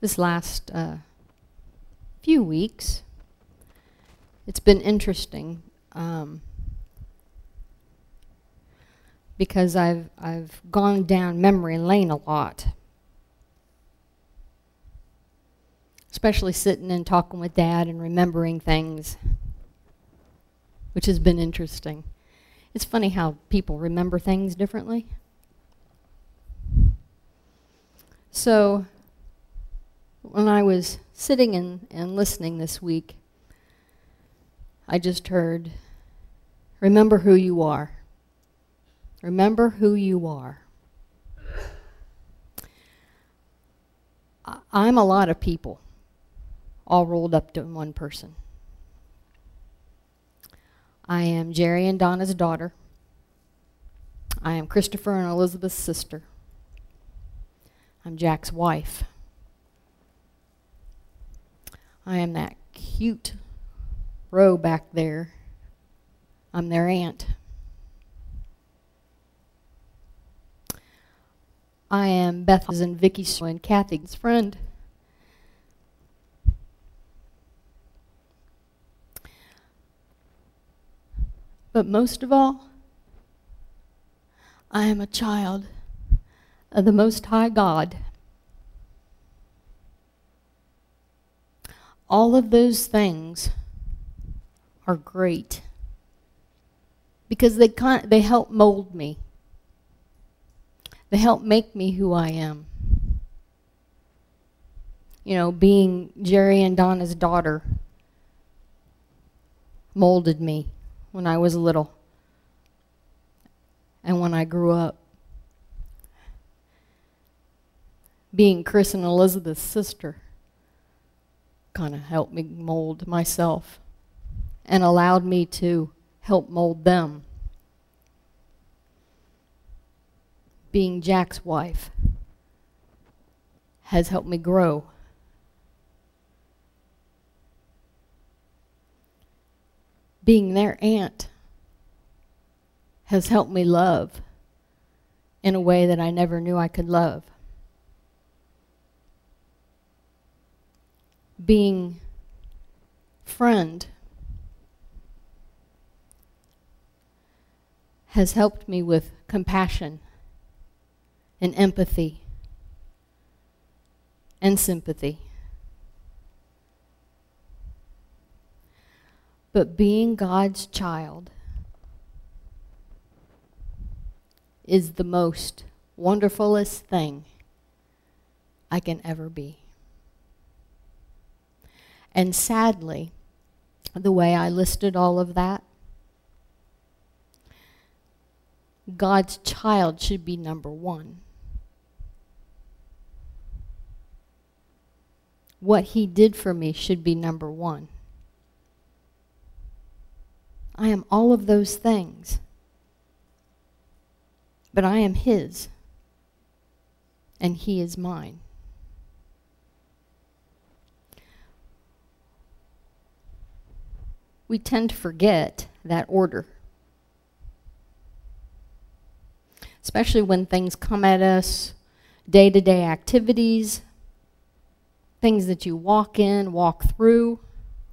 this last uh, few weeks, it's been interesting um, because I've I've gone down memory lane a lot. Especially sitting and talking with Dad and remembering things, which has been interesting. It's funny how people remember things differently. So when I was sitting and, and listening this week, I just heard, remember who you are. Remember who you are. I'm a lot of people, all rolled up to one person. I am Jerry and Donna's daughter. I am Christopher and Elizabeth's sister. I'm Jack's wife. I am that cute row back there. I'm their aunt. I am Beth's and Vicky's and Kathy's friend. But most of all, I am a child of the Most High God. All of those things are great because they they help mold me. They help make me who I am. You know, being Jerry and Donna's daughter molded me when I was little and when I grew up. Being Chris and Elizabeth's sister kind of helped me mold myself and allowed me to help mold them. Being Jack's wife has helped me grow. Being their aunt has helped me love in a way that I never knew I could love. Being friend has helped me with compassion and empathy and sympathy. But being God's child is the most wonderfulest thing I can ever be. And sadly, the way I listed all of that, God's child should be number one. What he did for me should be number one. I am all of those things. But I am his. And he is mine. We tend to forget that order. Especially when things come at us, day-to-day -day activities, things that you walk in, walk through,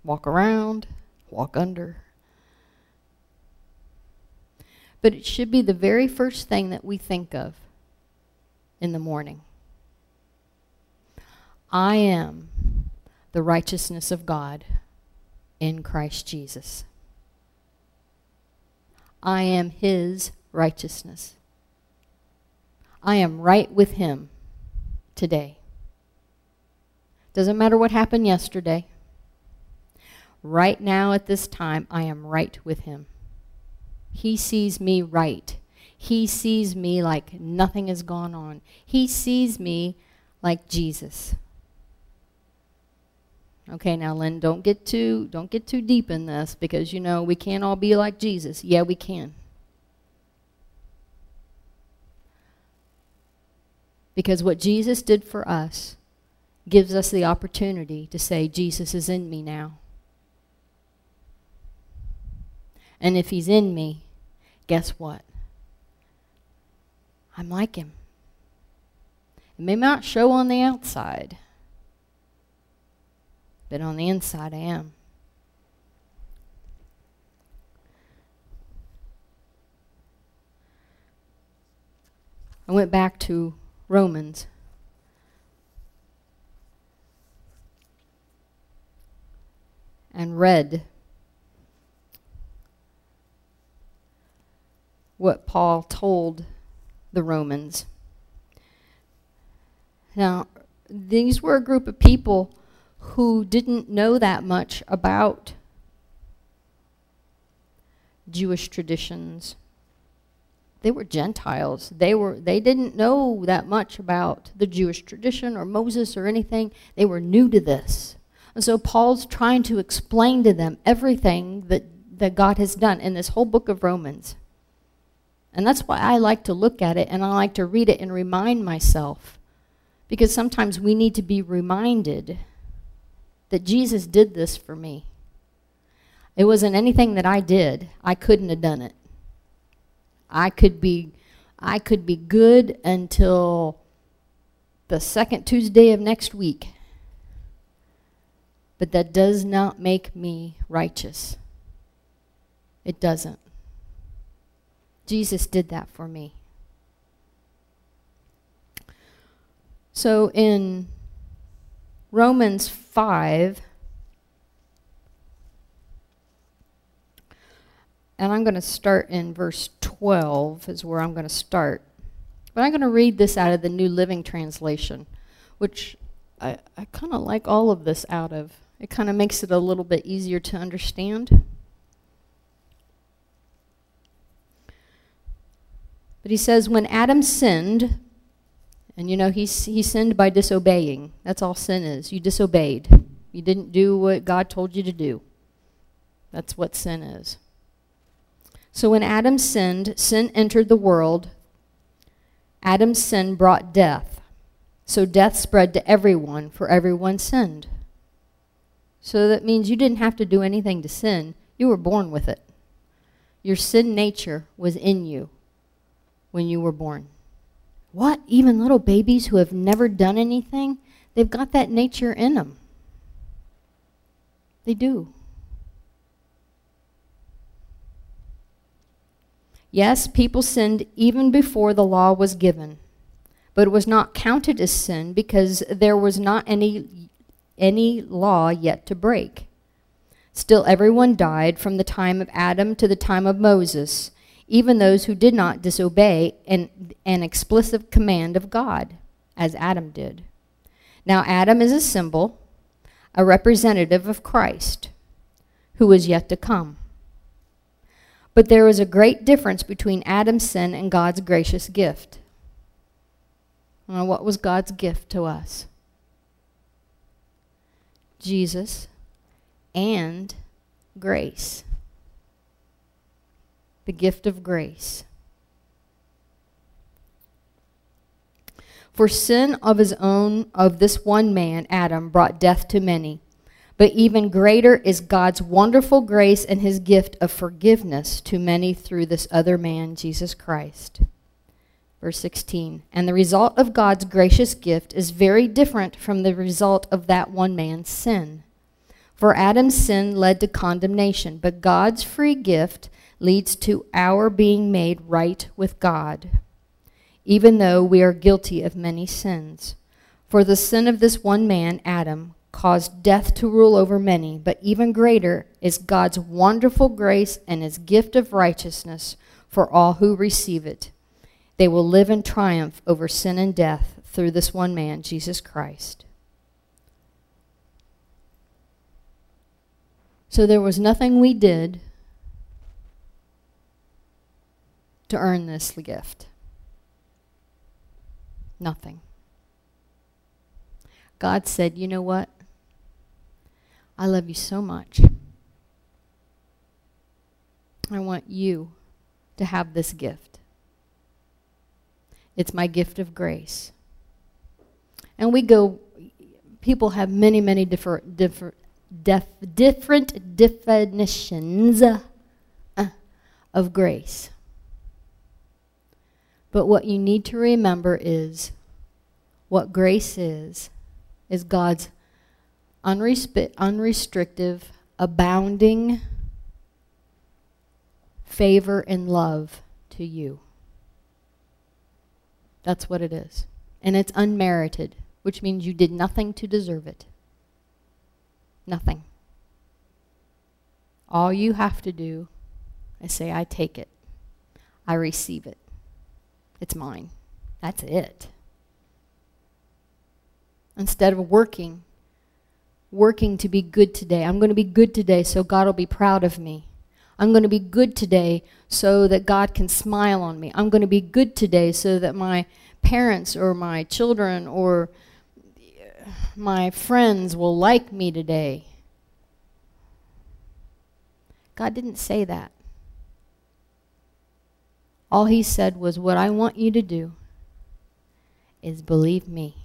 walk around, walk under. But it should be the very first thing that we think of in the morning. I am the righteousness of God in Christ Jesus. I am his righteousness. I am right with him today. Doesn't matter what happened yesterday. Right now at this time, I am right with him. He sees me right. He sees me like nothing has gone on. He sees me like Jesus. Okay, now Lynn, don't get too don't get too deep in this because you know we can't all be like Jesus. Yeah, we can. Because what Jesus did for us gives us the opportunity to say Jesus is in me now. And if he's in me, guess what? I'm like him. It may not show on the outside, but on the inside I am. I went back to Romans. And read what Paul told the Romans. Now, these were a group of people who didn't know that much about Jewish traditions. They were Gentiles. They were they didn't know that much about the Jewish tradition or Moses or anything. They were new to this. And so Paul's trying to explain to them everything that that God has done in this whole book of Romans. And that's why I like to look at it and I like to read it and remind myself. Because sometimes we need to be reminded that Jesus did this for me. It wasn't anything that I did. I couldn't have done it. I could be I could be good until the second Tuesday of next week. But that does not make me righteous. It doesn't. Jesus did that for me. So in Romans 5, and I'm going to start in verse 12 is where I'm going to start. But I'm going to read this out of the New Living Translation, which I, I kind of like all of this out of. It kind of makes it a little bit easier to understand. But he says, when Adam sinned, and you know, he, he sinned by disobeying. That's all sin is. You disobeyed. You didn't do what God told you to do. That's what sin is. So when Adam sinned, sin entered the world. Adam's sin brought death. So death spread to everyone, for everyone sinned. So that means you didn't have to do anything to sin. You were born with it. Your sin nature was in you when you were born. What? Even little babies who have never done anything? They've got that nature in them. They do. Yes, people sinned even before the law was given, but it was not counted as sin because there was not any, any law yet to break. Still, everyone died from the time of Adam to the time of Moses, even those who did not disobey an, an explicit command of God, as Adam did. Now, Adam is a symbol, a representative of Christ, who is yet to come. But there is a great difference between Adam's sin and God's gracious gift. Now, what was God's gift to us? Jesus and grace the gift of grace. For sin of his own, of this one man, Adam, brought death to many. But even greater is God's wonderful grace and his gift of forgiveness to many through this other man, Jesus Christ. Verse 16, And the result of God's gracious gift is very different from the result of that one man's sin. For Adam's sin led to condemnation, but God's free gift leads to our being made right with God, even though we are guilty of many sins. For the sin of this one man, Adam, caused death to rule over many, but even greater is God's wonderful grace and his gift of righteousness for all who receive it. They will live in triumph over sin and death through this one man, Jesus Christ. So there was nothing we did to earn this gift? Nothing. God said, you know what? I love you so much. I want you to have this gift. It's my gift of grace. And we go, people have many, many different, different, def, different definitions uh, of grace. But what you need to remember is what grace is, is God's unrestrictive, abounding favor and love to you. That's what it is. And it's unmerited, which means you did nothing to deserve it. Nothing. All you have to do is say, I take it. I receive it. It's mine. That's it. Instead of working, working to be good today. I'm going to be good today so God will be proud of me. I'm going to be good today so that God can smile on me. I'm going to be good today so that my parents or my children or my friends will like me today. God didn't say that. All he said was, what I want you to do is believe me.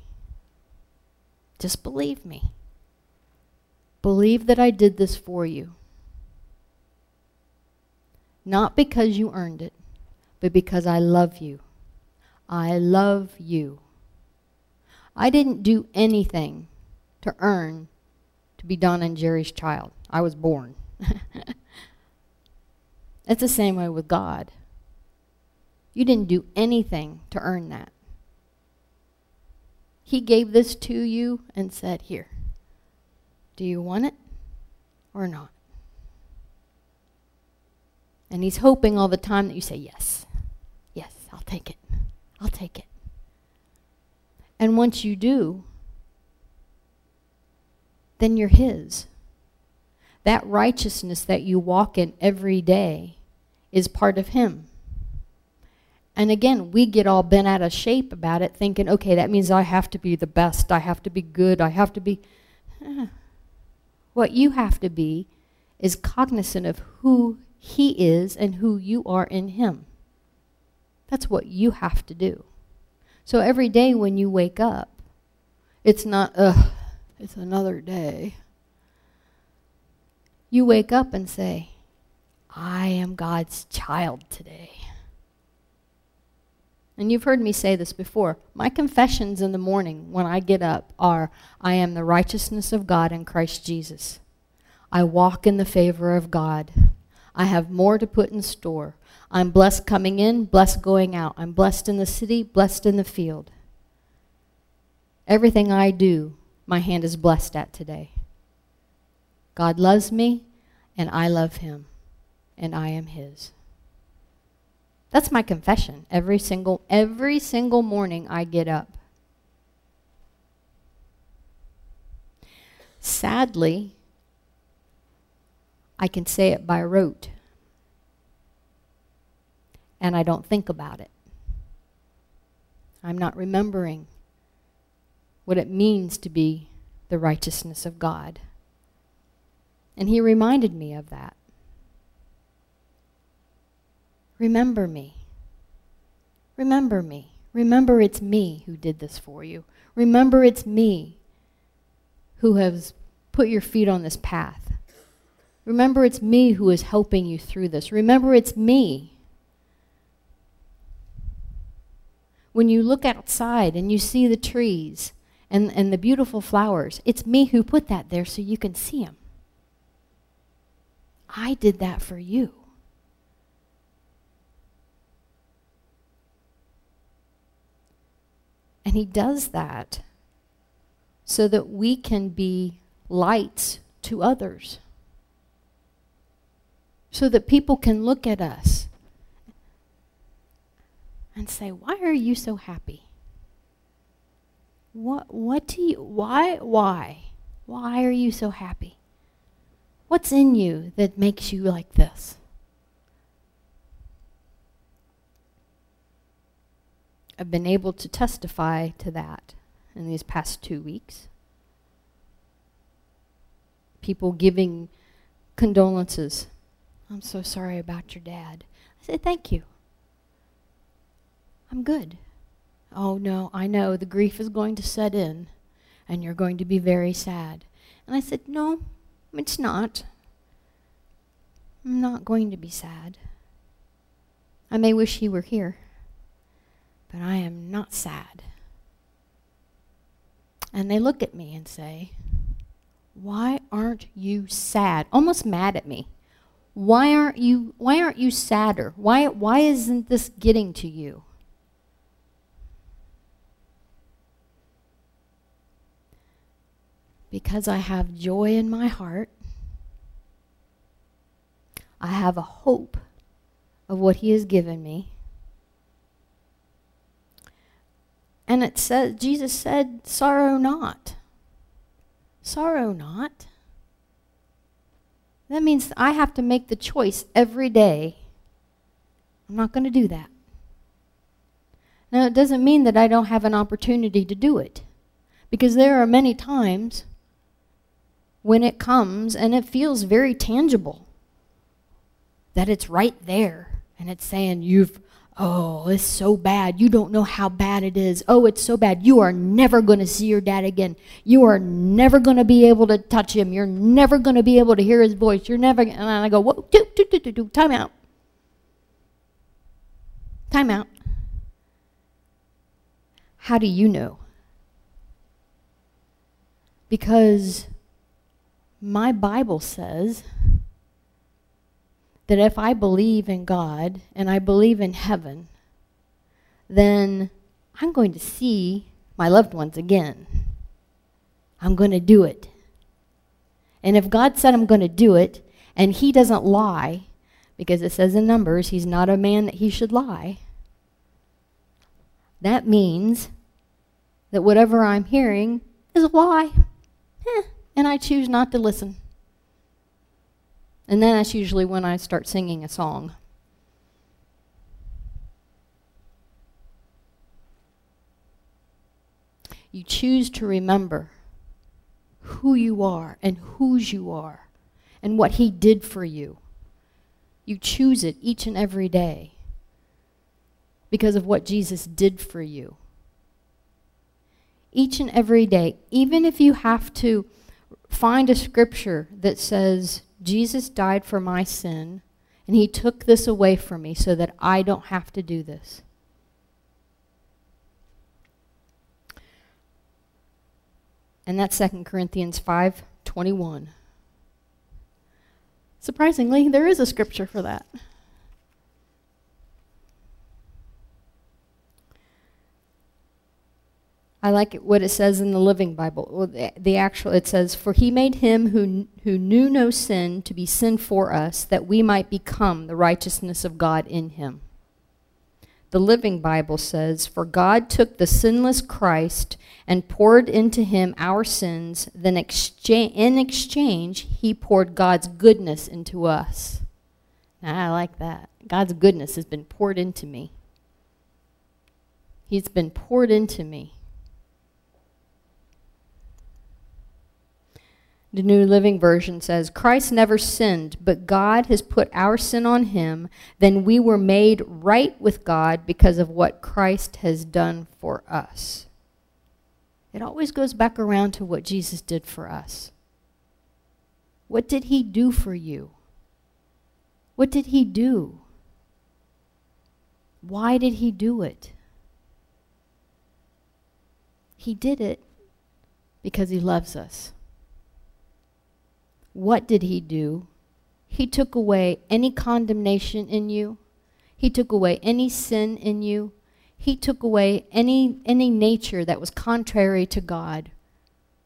Just believe me. Believe that I did this for you. Not because you earned it, but because I love you. I love you. I didn't do anything to earn to be Don and Jerry's child. I was born. it's the same way with God. You didn't do anything to earn that. He gave this to you and said, here, do you want it or not? And he's hoping all the time that you say, yes, yes, I'll take it. I'll take it. And once you do, then you're his. That righteousness that you walk in every day is part of him. And again, we get all bent out of shape about it, thinking, okay, that means I have to be the best. I have to be good. I have to be... Eh. What you have to be is cognizant of who he is and who you are in him. That's what you have to do. So every day when you wake up, it's not, ugh, it's another day. You wake up and say, I am God's child today. And you've heard me say this before. My confessions in the morning when I get up are, I am the righteousness of God in Christ Jesus. I walk in the favor of God. I have more to put in store. I'm blessed coming in, blessed going out. I'm blessed in the city, blessed in the field. Everything I do, my hand is blessed at today. God loves me, and I love him, and I am his. That's my confession every single every single morning I get up. Sadly, I can say it by rote. And I don't think about it. I'm not remembering what it means to be the righteousness of God. And he reminded me of that. Remember me. Remember me. Remember it's me who did this for you. Remember it's me who has put your feet on this path. Remember it's me who is helping you through this. Remember it's me. When you look outside and you see the trees and, and the beautiful flowers, it's me who put that there so you can see them. I did that for you. And he does that so that we can be lights to others. So that people can look at us and say, why are you so happy? What, what do you, why, why? Why are you so happy? What's in you that makes you like this? I've been able to testify to that in these past two weeks. People giving condolences. I'm so sorry about your dad. I said, thank you. I'm good. Oh, no, I know the grief is going to set in and you're going to be very sad. And I said, no, it's not. I'm not going to be sad. I may wish he were here but I am not sad. And they look at me and say, why aren't you sad? Almost mad at me. Why aren't you why aren't you sadder? Why why isn't this getting to you? Because I have joy in my heart. I have a hope of what he has given me. And it says Jesus said, sorrow not. Sorrow not. That means I have to make the choice every day. I'm not going to do that. Now, it doesn't mean that I don't have an opportunity to do it. Because there are many times when it comes and it feels very tangible. That it's right there. And it's saying, you've Oh, it's so bad. You don't know how bad it is. Oh, it's so bad. You are never going to see your dad again. You are never going to be able to touch him. You're never going to be able to hear his voice. You're never. And I go, whoa, do, do, do, do, do. Time out. Time out. How do you know? Because my Bible says that if I believe in God and I believe in heaven, then I'm going to see my loved ones again. I'm going to do it. And if God said I'm going to do it, and he doesn't lie, because it says in Numbers, he's not a man that he should lie, that means that whatever I'm hearing is a lie. Eh, and I choose not to listen. And then that's usually when I start singing a song. You choose to remember who you are and whose you are and what he did for you. You choose it each and every day because of what Jesus did for you. Each and every day, even if you have to find a scripture that says Jesus died for my sin, and he took this away from me so that I don't have to do this. And that's 2 Corinthians 5, 21. Surprisingly, there is a scripture for that. I like it, what it says in the Living Bible. The, the, actual, it says, For he made him who, who knew no sin to be sin for us, that we might become the righteousness of God in him. The Living Bible says, For God took the sinless Christ and poured into him our sins, then in exchange he poured God's goodness into us. Now, I like that. God's goodness has been poured into me. He's been poured into me. The New Living Version says, Christ never sinned, but God has put our sin on him. Then we were made right with God because of what Christ has done for us. It always goes back around to what Jesus did for us. What did he do for you? What did he do? Why did he do it? He did it because he loves us. What did he do? He took away any condemnation in you. He took away any sin in you. He took away any, any nature that was contrary to God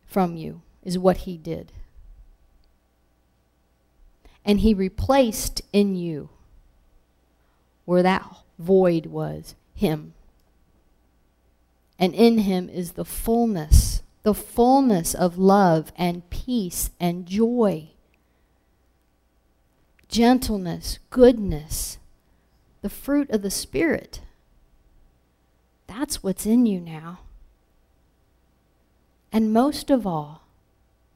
from you, is what he did. And he replaced in you where that void was, him. And in him is the fullness the fullness of love and peace and joy, gentleness, goodness, the fruit of the Spirit. That's what's in you now. And most of all,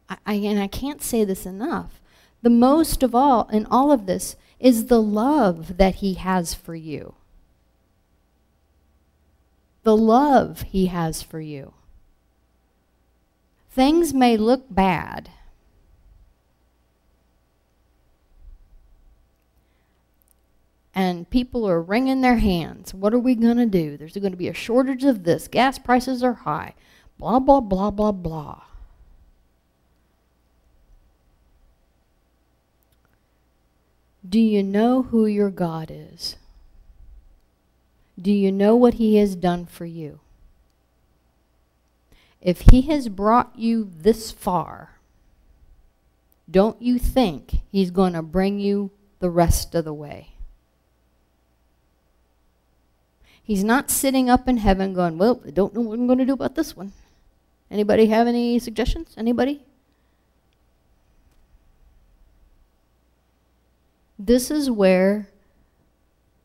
I, I, and I can't say this enough, the most of all in all of this is the love that he has for you. The love he has for you. Things may look bad. And people are wringing their hands. What are we going to do? There's going to be a shortage of this. Gas prices are high. Blah, blah, blah, blah, blah. Do you know who your God is? Do you know what he has done for you? If he has brought you this far, don't you think he's going to bring you the rest of the way? He's not sitting up in heaven going, well, I don't know what I'm going to do about this one. Anybody have any suggestions? Anybody? This is where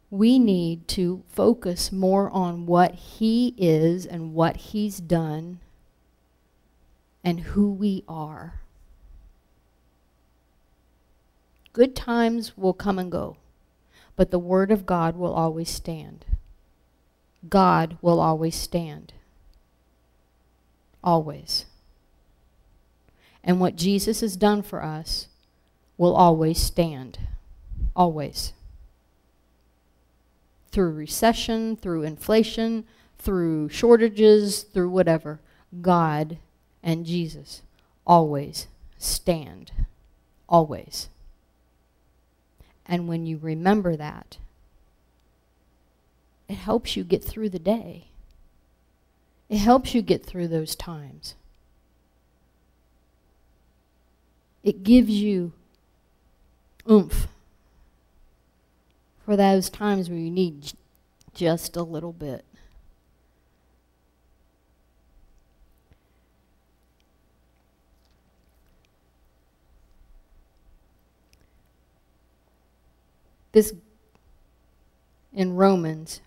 we need to focus more on what he is and what he's done and who we are. Good times will come and go, but the Word of God will always stand. God will always stand. Always. And what Jesus has done for us will always stand. Always. Through recession, through inflation, through shortages, through whatever. God and Jesus always stand. Always. And when you remember that, it helps you get through the day. It helps you get through those times. It gives you oomph for those times where you need just a little bit. This in Romans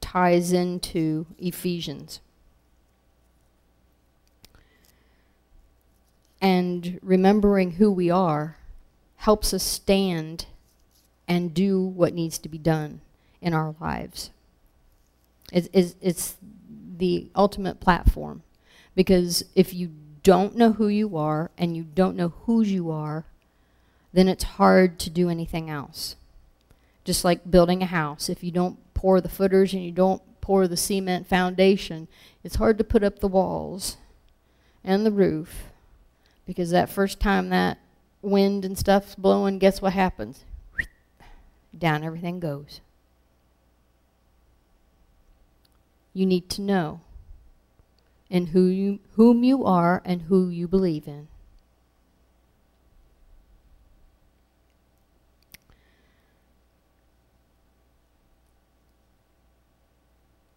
ties into Ephesians. And remembering who we are helps us stand and do what needs to be done in our lives. It's, it's, it's the ultimate platform. Because if you don't know who you are and you don't know whose you are, then it's hard to do anything else. Just like building a house. If you don't pour the footers and you don't pour the cement foundation, it's hard to put up the walls and the roof. Because that first time that wind and stuff's blowing, guess what happens? down everything goes. You need to know in who you, whom you are and who you believe in.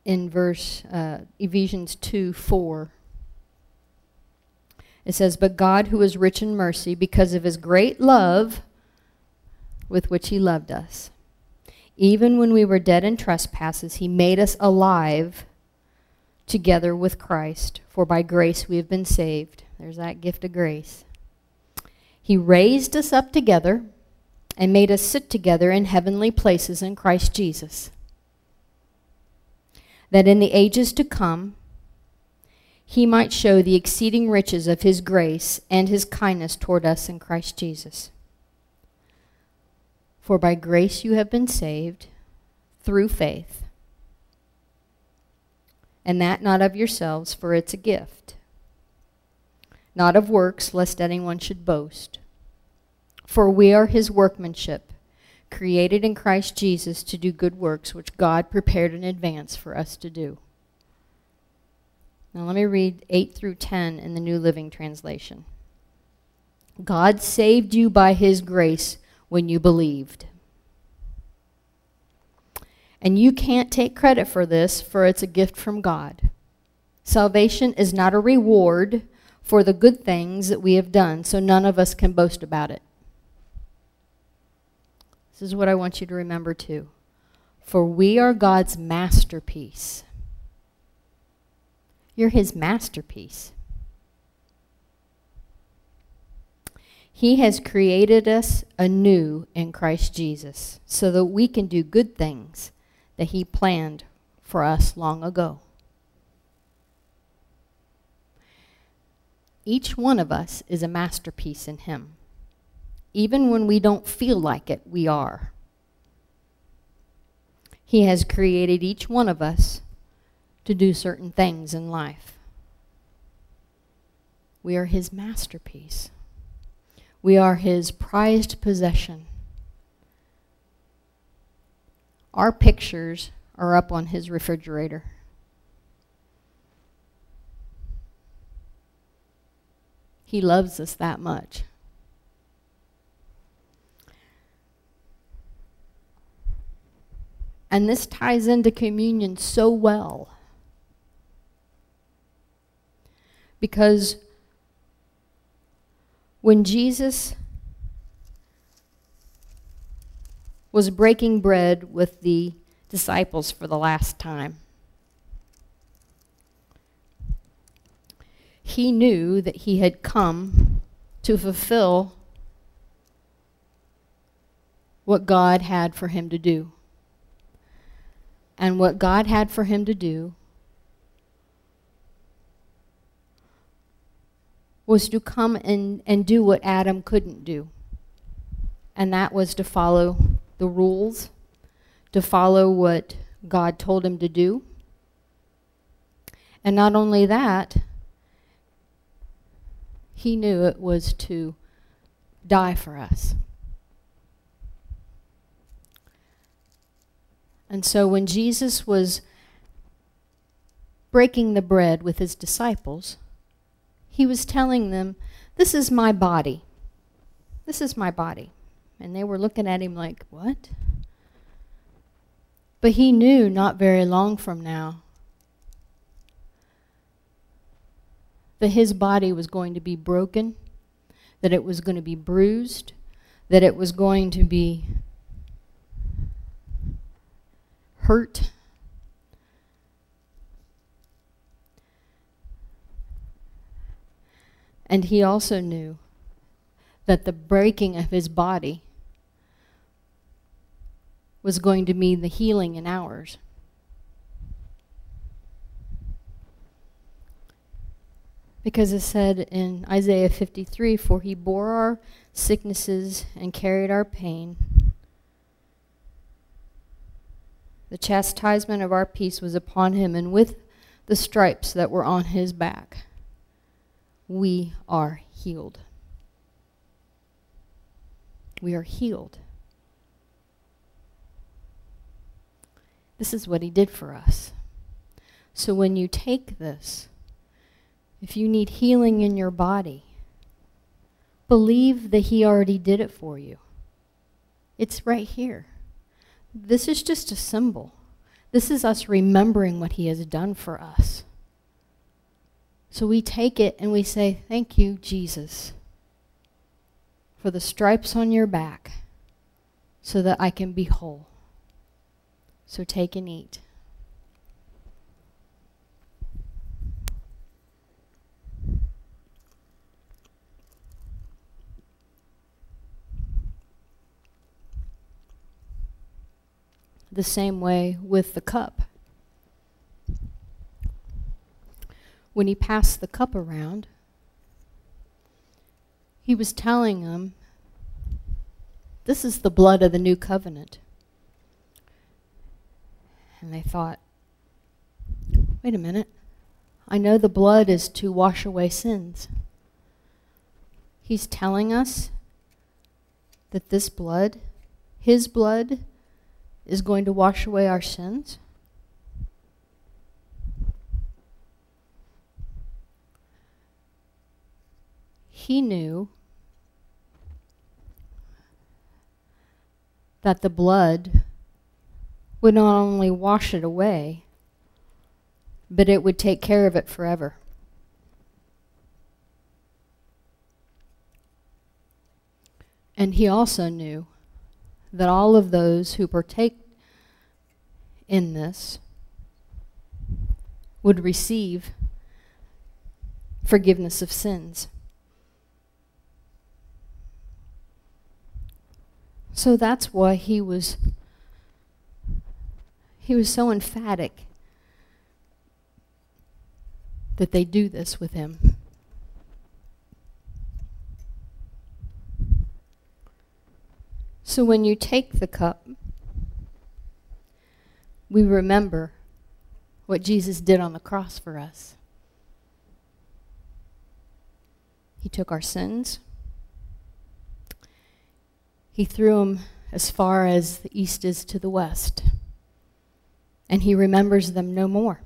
In verse uh, Ephesians 2, 4, it says, But God who is rich in mercy, because of his great love with which he loved us. Even when we were dead in trespasses, he made us alive together with Christ. For by grace we have been saved. There's that gift of grace. He raised us up together and made us sit together in heavenly places in Christ Jesus. That in the ages to come, he might show the exceeding riches of his grace and his kindness toward us in Christ Jesus. For by grace you have been saved through faith. And that not of yourselves, for it's a gift. Not of works, lest anyone should boast. For we are his workmanship, created in Christ Jesus to do good works, which God prepared in advance for us to do. Now let me read 8 through 10 in the New Living Translation. God saved you by his grace when you believed. And you can't take credit for this, for it's a gift from God. Salvation is not a reward for the good things that we have done, so none of us can boast about it. This is what I want you to remember too. For we are God's masterpiece. You're his masterpiece. He has created us anew in Christ Jesus so that we can do good things that he planned for us long ago. Each one of us is a masterpiece in him. Even when we don't feel like it, we are. He has created each one of us to do certain things in life. We are his masterpiece. We are his prized possession. our pictures are up on his refrigerator. He loves us that much. And this ties into communion so well. Because when Jesus was breaking bread with the disciples for the last time, he knew that he had come to fulfill what God had for him to do. And what God had for him to do was to come and, and do what Adam couldn't do. And that was to follow the rules, to follow what God told him to do. And not only that, he knew it was to die for us. And so when Jesus was breaking the bread with his disciples, he was telling them, this is my body. This is my body. And they were looking at him like, what? But he knew not very long from now that his body was going to be broken, that it was going to be bruised, that it was going to be hurt. And he also knew that the breaking of his body was going to mean the healing in ours. Because it said in Isaiah 53, For he bore our sicknesses and carried our pain. The chastisement of our peace was upon him, and with the stripes that were on his back, we are healed. We are healed. This is what he did for us. So when you take this, if you need healing in your body, believe that he already did it for you. It's right here. This is just a symbol. This is us remembering what he has done for us. So we take it and we say, thank you, Jesus, for the stripes on your back so that I can be whole. So take and eat. The same way with the cup. When he passed the cup around, he was telling them, this is the blood of the new covenant. And they thought, wait a minute, I know the blood is to wash away sins. He's telling us that this blood, his blood, is going to wash away our sins? He knew that the blood would not only wash it away, but it would take care of it forever. And he also knew that all of those who partake in this would receive forgiveness of sins. So that's why he was he was so emphatic that they do this with him. So when you take the cup, we remember what Jesus did on the cross for us. He took our sins. He threw them as far as the east is to the west. and he remembers them no more.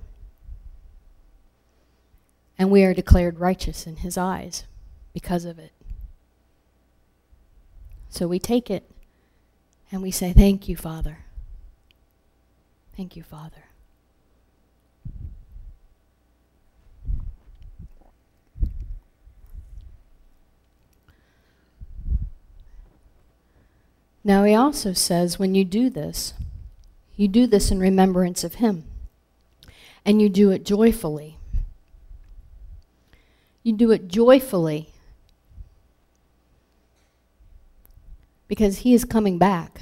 And we are declared righteous in his eyes because of it. So we take it and we say, Thank you, Father. Thank you, Father. Now he also says when you do this, you do this in remembrance of him. And you do it joyfully. You do it joyfully because he is coming back.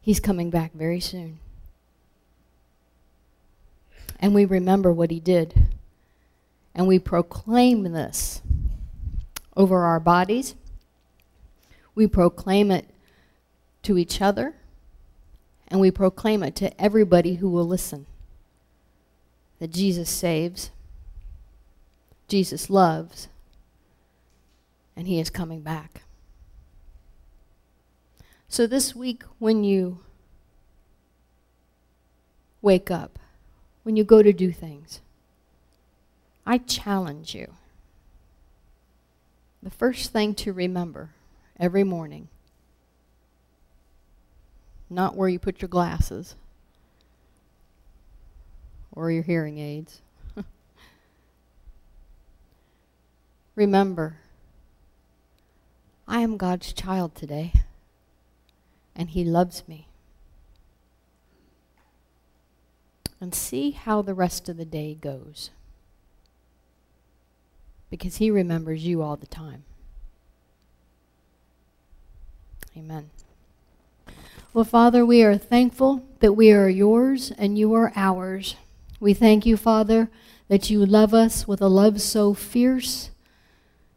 He's coming back very soon. And we remember what he did. And we proclaim this over our bodies we proclaim it to each other, and we proclaim it to everybody who will listen. That Jesus saves, Jesus loves, and he is coming back. So this week when you wake up, when you go to do things, I challenge you. The first thing to remember every morning. Not where you put your glasses or your hearing aids. Remember, I am God's child today, and he loves me. And see how the rest of the day goes. Because he remembers you all the time. Amen. Well, Father, we are thankful that we are yours and you are ours. We thank you, Father, that you love us with a love so fierce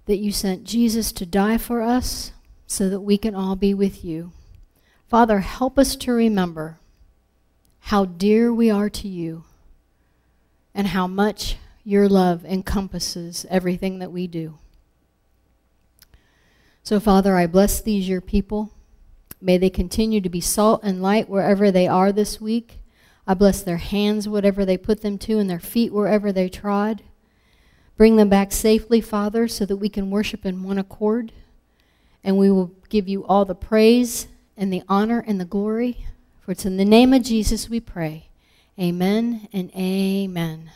that you sent Jesus to die for us so that we can all be with you. Father, help us to remember how dear we are to you and how much your love encompasses everything that we do. So, Father, I bless these, your people. May they continue to be salt and light wherever they are this week. I bless their hands, whatever they put them to, and their feet, wherever they trod. Bring them back safely, Father, so that we can worship in one accord. And we will give you all the praise and the honor and the glory. For it's in the name of Jesus we pray. Amen and amen.